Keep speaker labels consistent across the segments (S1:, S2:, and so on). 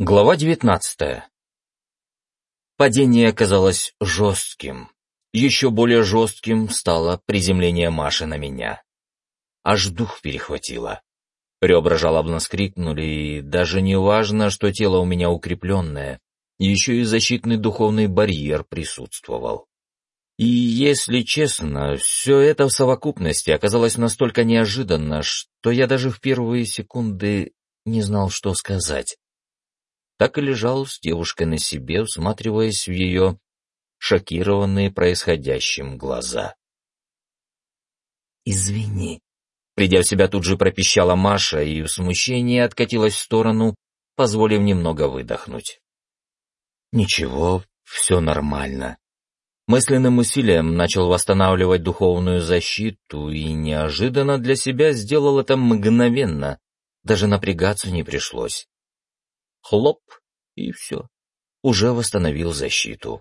S1: Глава девятнадцатая. Падение оказалось жестким. Еще более жестким стало приземление Маши на меня. Аж дух перехватило. Ребра жалобно скрикнули, и даже не важно, что тело у меня укрепленное, еще и защитный духовный барьер присутствовал. И, если честно, все это в совокупности оказалось настолько неожиданно, что я даже в первые секунды не знал, что сказать так и лежал с девушкой на себе, всматриваясь в ее шокированные происходящим глаза. «Извини», — придя в себя тут же пропищала Маша и в смущении откатилась в сторону, позволив немного выдохнуть. «Ничего, все нормально». Мысленным усилием начал восстанавливать духовную защиту и неожиданно для себя сделал это мгновенно, даже напрягаться не пришлось. Хлоп, и все. Уже восстановил защиту.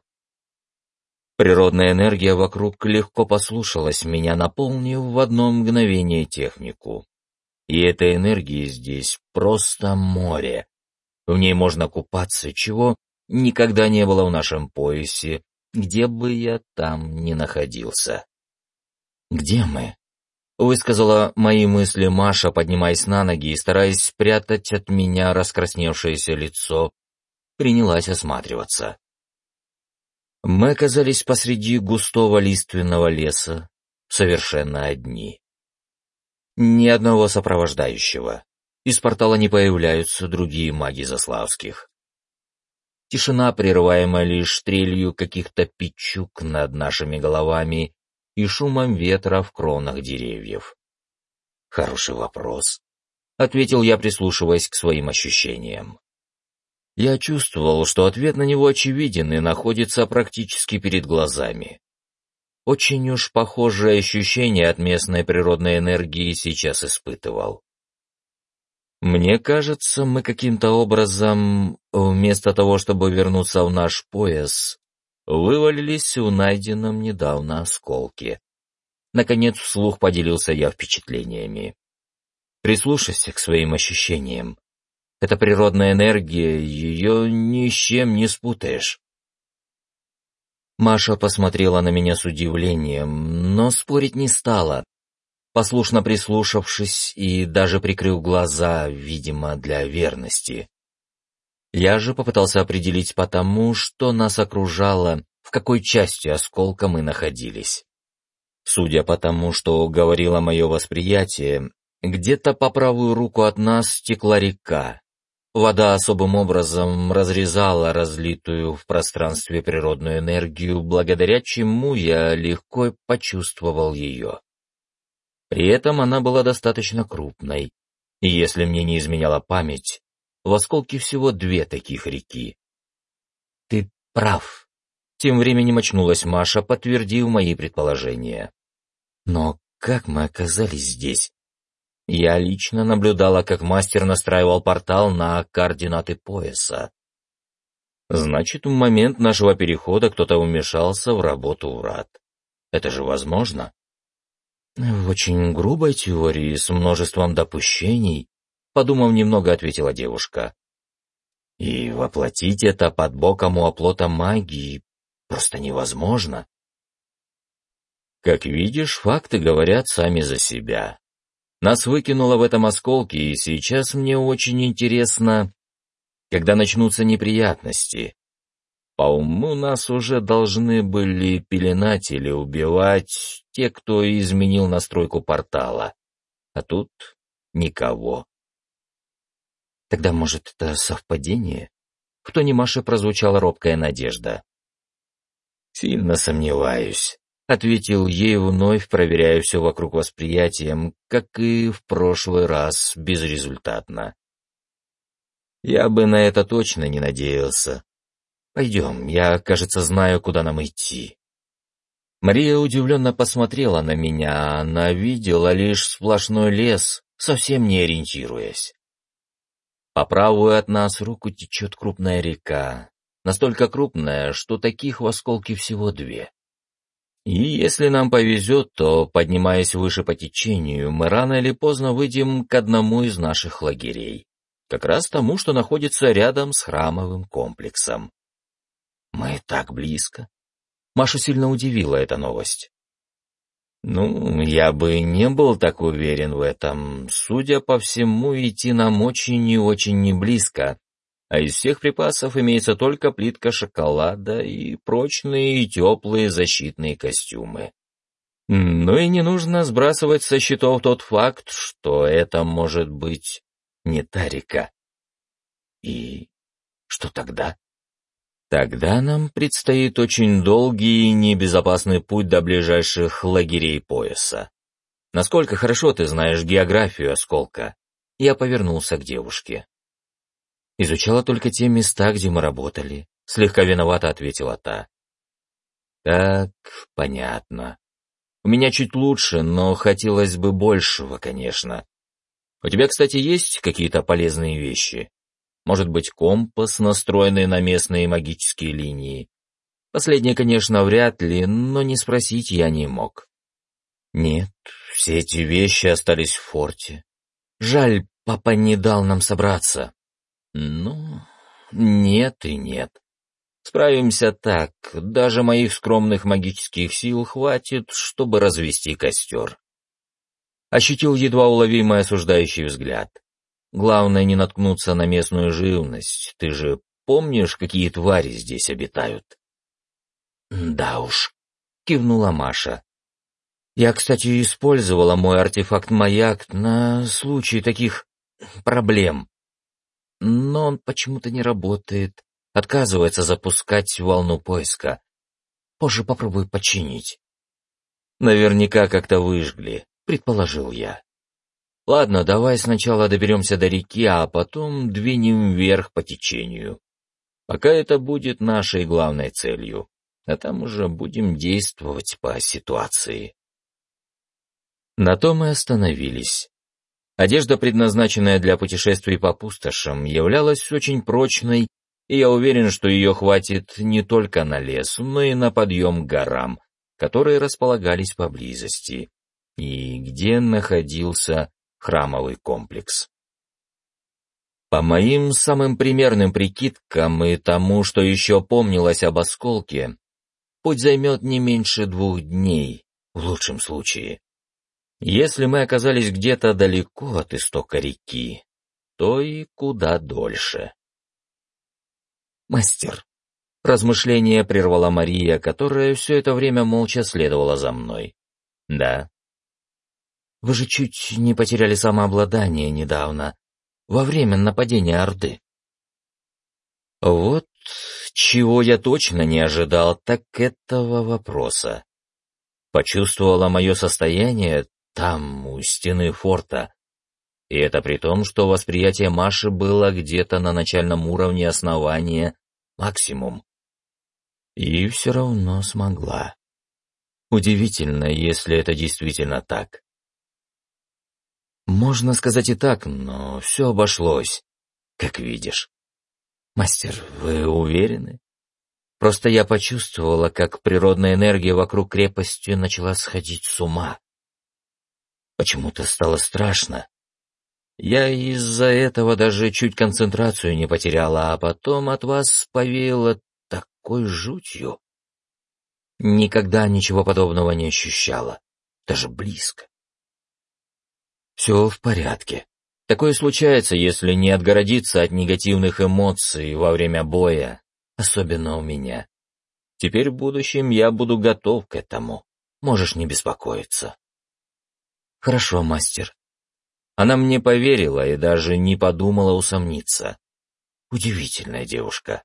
S1: Природная энергия вокруг легко послушалась меня, наполнив в одно мгновение технику. И этой энергии здесь просто море. В ней можно купаться, чего никогда не было в нашем поясе, где бы я там ни находился. «Где мы?» Высказала мои мысли Маша, поднимаясь на ноги и стараясь спрятать от меня раскрасневшееся лицо, принялась осматриваться. Мы оказались посреди густого лиственного леса, совершенно одни. Ни одного сопровождающего. Из портала не появляются другие маги Заславских. Тишина, прерываемая лишь стрелью каких-то пичук над нашими головами и шумом ветра в кронах деревьев? Хороший вопрос, — ответил я, прислушиваясь к своим ощущениям. Я чувствовал, что ответ на него очевиден и находится практически перед глазами. Очень уж похожее ощущение от местной природной энергии сейчас испытывал. Мне кажется, мы каким-то образом, вместо того, чтобы вернуться в наш пояс, вывалились в найденном недавно осколке. Наконец вслух поделился я впечатлениями. Прислушайся к своим ощущениям. Это природная энергия, ее ни с чем не спутаешь. Маша посмотрела на меня с удивлением, но спорить не стала, послушно прислушавшись и даже прикрыв глаза, видимо, для верности. Я же попытался определить по тому, что нас окружало, в какой части осколка мы находились. Судя по тому, что говорило мое восприятие, где-то по правую руку от нас текла река. Вода особым образом разрезала разлитую в пространстве природную энергию, благодаря чему я легко почувствовал ее. При этом она была достаточно крупной, и если мне не изменяла память, в осколке всего две таких реки. Ты прав. Тем временем очнулась Маша, подтвердив мои предположения. Но как мы оказались здесь? Я лично наблюдала, как мастер настраивал портал на координаты пояса. Значит, в момент нашего перехода кто-то вмешался в работу врат. Это же возможно? В очень грубой теории, с множеством допущений, подумав немного, ответила девушка. И воплотить это под боком у оплота магии просто невозможно. Как видишь, факты говорят сами за себя. Нас выкинуло в этом осколке, и сейчас мне очень интересно, когда начнутся неприятности. По уму нас уже должны были пеленать или убивать те, кто изменил настройку портала. А тут никого. Тогда, может, это совпадение? В тоне Маши прозвучала робкая надежда. Сильно сомневаюсь, ответил ей вновь, проверяя все вокруг восприятием, как и в прошлый раз, безрезультатно. Я бы на это точно не надеялся. Пойдем, я, кажется, знаю, куда нам идти. Мария удивленно посмотрела на меня, она видела лишь сплошной лес, совсем не ориентируясь. По правую от нас руку течет крупная река, настолько крупная, что таких в осколке всего две. И если нам повезет, то, поднимаясь выше по течению, мы рано или поздно выйдем к одному из наших лагерей. Как раз тому, что находится рядом с храмовым комплексом. Мы так близко. Машу сильно удивила эта новость. Ну, я бы не был так уверен в этом. Судя по всему, идти нам очень и очень не близко. А из всех припасов имеется только плитка шоколада и прочные и теплые защитные костюмы. Ну и не нужно сбрасывать со счетов тот факт, что это может быть не та река. И что тогда? Тогда нам предстоит очень долгий и небезопасный путь до ближайших лагерей пояса. Насколько хорошо ты знаешь географию осколка? Я повернулся к девушке. Изучала только те места, где мы работали. Слегка виновато ответила та. Так, понятно. У меня чуть лучше, но хотелось бы большего, конечно. У тебя, кстати, есть какие-то полезные вещи? Может быть, компас, настроенный на местные магические линии? Последнее, конечно, вряд ли, но не спросить я не мог. Нет, все эти вещи остались в форте. Жаль, папа не дал нам собраться. Ну, нет и нет. Справимся так, даже моих скромных магических сил хватит, чтобы развести костер. Ощутил едва уловимый осуждающий взгляд. Главное не наткнуться на местную живность. Ты же помнишь, какие твари здесь обитают? Да уж, кивнула Маша. Я, кстати, использовала мой артефакт-маяк на случай таких проблем. Но он почему-то не работает отказывается запускать волну поиска. Позже попробую починить. Наверняка как-то выжгли, предположил я. Ладно, давай сначала доберемся до реки, а потом двинем вверх по течению. Пока это будет нашей главной целью, а там уже будем действовать по ситуации. На то мы остановились. Одежда, предназначенная для путешествий по пустошам, являлась очень прочной и я уверен, что ее хватит не только на лес, но и на подъем к горам, которые располагались поблизости, и где находился храмовый комплекс. По моим самым примерным прикидкам и тому, что еще помнилось об осколке, путь займет не меньше двух дней, в лучшем случае. Если мы оказались где-то далеко от истока реки, то и куда дольше. «Мастер!» Размышление прервала Мария, которая все это время молча следовала за мной. «Да». «Вы же чуть не потеряли самообладание недавно, во время нападения Орды». «Вот чего я точно не ожидал, так этого вопроса. Почувствовала мое состояние там, у стены форта, и это при том, что восприятие Маши было где-то на начальном уровне основания максимум. И все равно смогла. Удивительно, если это действительно так. Можно сказать и так, но все обошлось, как видишь. Мастер, вы уверены? Просто я почувствовала, как природная энергия вокруг крепости начала сходить с ума. Почему-то стало страшно. Я из-за этого даже чуть концентрацию не потеряла, а потом от вас повеяло такой жутью. Никогда ничего подобного не ощущала, даже близко. Все в порядке. Такое случается, если не отгородиться от негативных эмоций во время боя, особенно у меня. Теперь в будущем я буду готов к этому. Можешь не беспокоиться. Хорошо, мастер. Она мне поверила и даже не подумала усомниться. Удивительная девушка.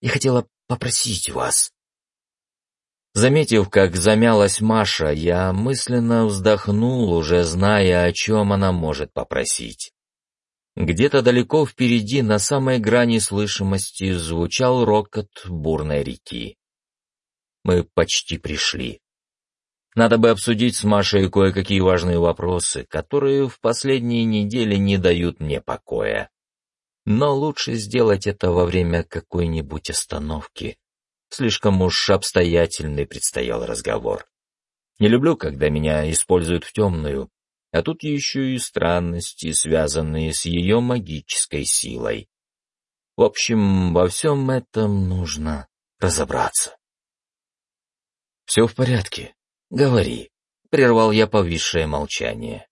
S1: Я хотела попросить вас. Заметив, как замялась Маша, я мысленно вздохнул, уже зная, о чем она может попросить. Где-то далеко впереди, на самой грани слышимости, звучал рокот бурной реки. Мы почти пришли. Надо бы обсудить с Машей кое-какие важные вопросы, которые в последние недели не дают мне покоя. Но лучше сделать это во время какой-нибудь остановки. Слишком уж обстоятельный предстоял разговор. Не люблю, когда меня используют в темную, а тут еще и странности, связанные с ее магической силой. В общем, во всем этом нужно разобраться. «Все в порядке. Говори», — прервал я повисшее молчание.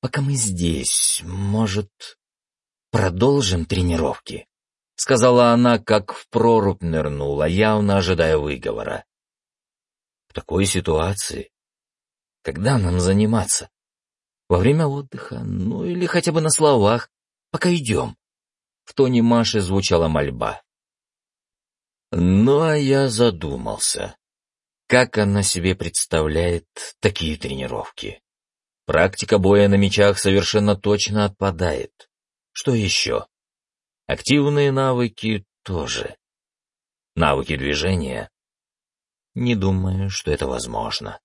S1: «Пока мы здесь, может, продолжим тренировки?» — сказала она, как в прорубь нырнула, явно ожидая выговора. «В такой ситуации? Когда нам заниматься? Во время отдыха, ну или хотя бы на словах, пока идем?» В тоне Маши звучала мольба. Ну, а я задумался. Как она себе представляет такие тренировки? Практика боя на мечах совершенно точно отпадает. Что еще? Активные навыки тоже. Навыки движения? Не думаю, что это возможно.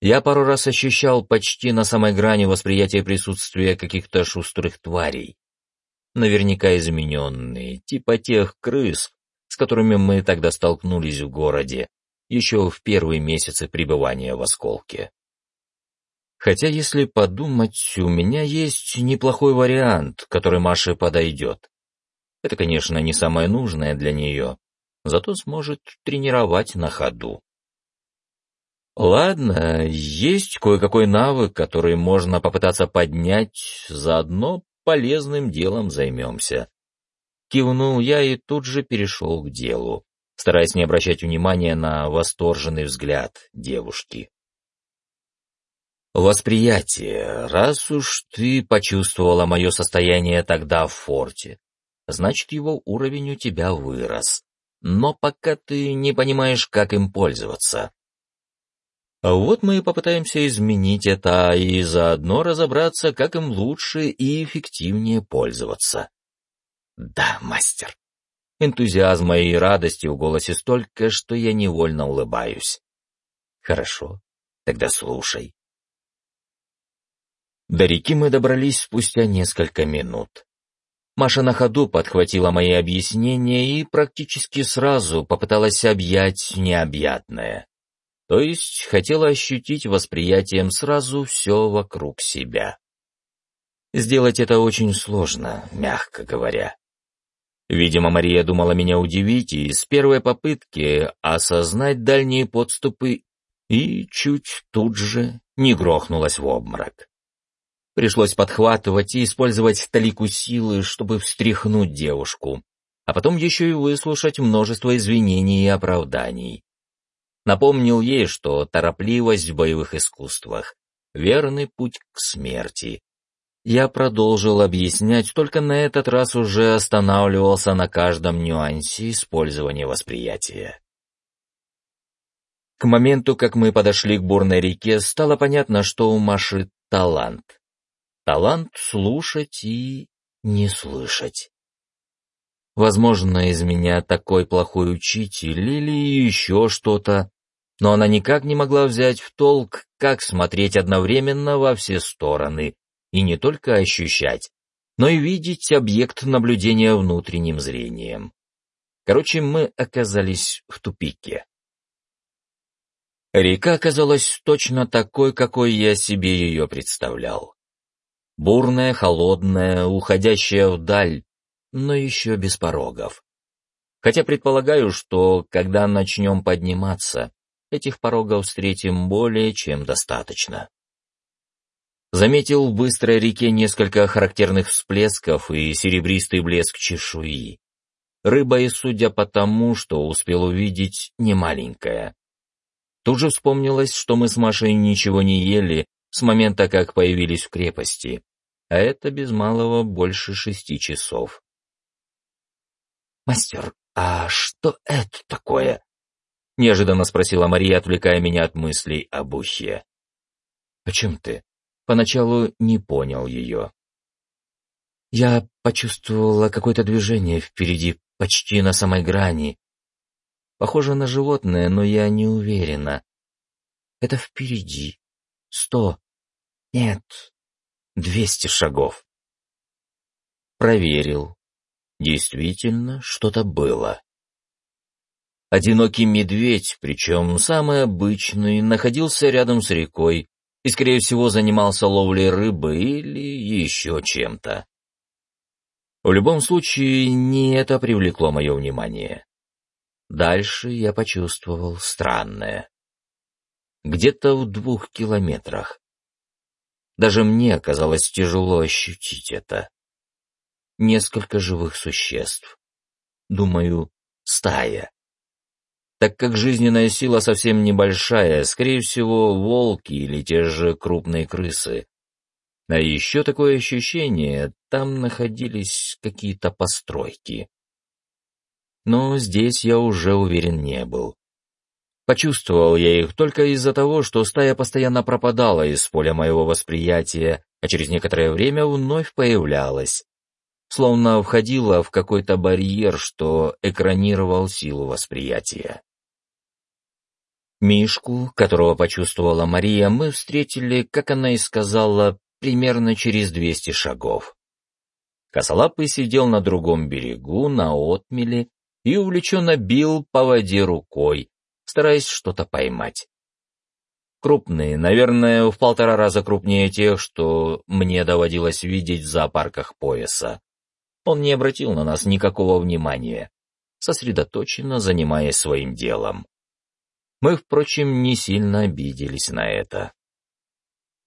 S1: Я пару раз ощущал почти на самой грани восприятия присутствия каких-то шустрых тварей. Наверняка измененные, типа тех крыс, с которыми мы тогда столкнулись в городе, еще в первые месяцы пребывания в осколке. Хотя, если подумать, у меня есть неплохой вариант, который Маше подойдет. Это, конечно, не самое нужное для нее, зато сможет тренировать на ходу. Ладно, есть кое-какой навык, который можно попытаться поднять, заодно полезным делом займемся. Кивнул я и тут же перешел к делу стараясь не обращать внимания на восторженный взгляд девушки. «Восприятие. Раз уж ты почувствовала мое состояние тогда в форте, значит, его уровень у тебя вырос. Но пока ты не понимаешь, как им пользоваться. А вот мы и попытаемся изменить это и заодно разобраться, как им лучше и эффективнее пользоваться. Да, мастер. Энтузиазма и радости в голосе столько, что я невольно улыбаюсь. Хорошо, тогда слушай. До реки мы добрались спустя несколько минут. Маша на ходу подхватила мои объяснения и практически сразу попыталась объять необъятное. То есть хотела ощутить восприятием сразу все вокруг себя. Сделать это очень сложно, мягко говоря. Видимо, Мария думала меня удивить и с первой попытки осознать дальние подступы и чуть тут же не грохнулась в обморок. Пришлось подхватывать и использовать талику силы, чтобы встряхнуть девушку, а потом еще и выслушать множество извинений и оправданий. Напомнил ей, что торопливость в боевых искусствах — верный путь к смерти, я продолжил объяснять, только на этот раз уже останавливался на каждом нюансе использования восприятия. К моменту, как мы подошли к бурной реке, стало понятно, что у Маши талант. Талант слушать и не слышать. Возможно, из меня такой плохой учитель или еще что-то, но она никак не могла взять в толк, как смотреть одновременно во все стороны, и не только ощущать, но и видеть объект наблюдения внутренним зрением. Короче, мы оказались в тупике. Река оказалась точно такой, какой я себе ее представлял. Бурная, холодная, уходящая вдаль, но еще без порогов. Хотя предполагаю, что, когда начнем подниматься, этих порогов встретим более чем достаточно. Заметил в быстрой реке несколько характерных всплесков и серебристый блеск чешуи. Рыба и, судя по тому, что успел увидеть, не маленькая. Тут же вспомнилось, что мы с Машей ничего не ели с момента, как появились в крепости, а это без малого больше шести часов. «Мастер, а что это такое?» — неожиданно спросила Мария, отвлекая меня от мыслей о Бухе. «О чем ты?» Поначалу не понял ее. Я почувствовала какое-то движение впереди, почти на самой грани. Похоже на животное, но я не уверена. Это впереди. Сто. Нет. Двести шагов. Проверил. Действительно, что-то было. Одинокий медведь, причем самый обычный, находился рядом с рекой, и, скорее всего, занимался ловлей рыбы или еще чем-то. В любом случае, не это привлекло мое внимание. Дальше я почувствовал странное. Где-то в двух километрах. Даже мне казалось тяжело ощутить это. Несколько живых существ. Думаю, стая. Так как жизненная сила совсем небольшая, скорее всего, волки или те же крупные крысы. А еще такое ощущение, там находились какие-то постройки. Но здесь я уже уверен не был. Почувствовал я их только из-за того, что стая постоянно пропадала из поля моего восприятия, а через некоторое время вновь появлялась. Словно входила в какой-то барьер, что экранировал силу восприятия. Мишку, которого почувствовала Мария, мы встретили, как она и сказала, примерно через двести шагов. Косолапый сидел на другом берегу, на отмеле, и увлеченно бил по воде рукой, стараясь что-то поймать. Крупные, наверное, в полтора раза крупнее тех, что мне доводилось видеть в зоопарках пояса. Он не обратил на нас никакого внимания, сосредоточенно занимаясь своим делом. Мы, впрочем, не сильно обиделись на это.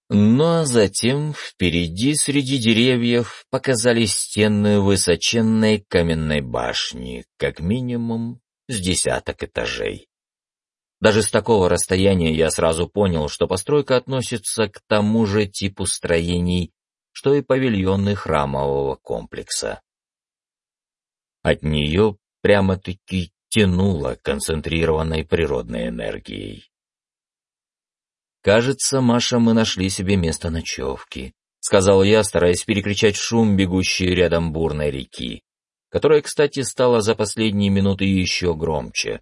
S1: Ну а затем впереди среди деревьев показались стены высоченной каменной башни, как минимум с десяток этажей. Даже с такого расстояния я сразу понял, что постройка относится к тому же типу строений, что и павильоны храмового комплекса. От нее прямо-таки тянуло концентрированной природной энергией. «Кажется, Маша, мы нашли себе место ночевки», — сказал я, стараясь перекричать шум, бегущей рядом бурной реки, которая, кстати, стала за последние минуты еще громче.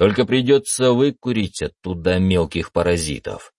S1: Только придется выкурить оттуда мелких паразитов.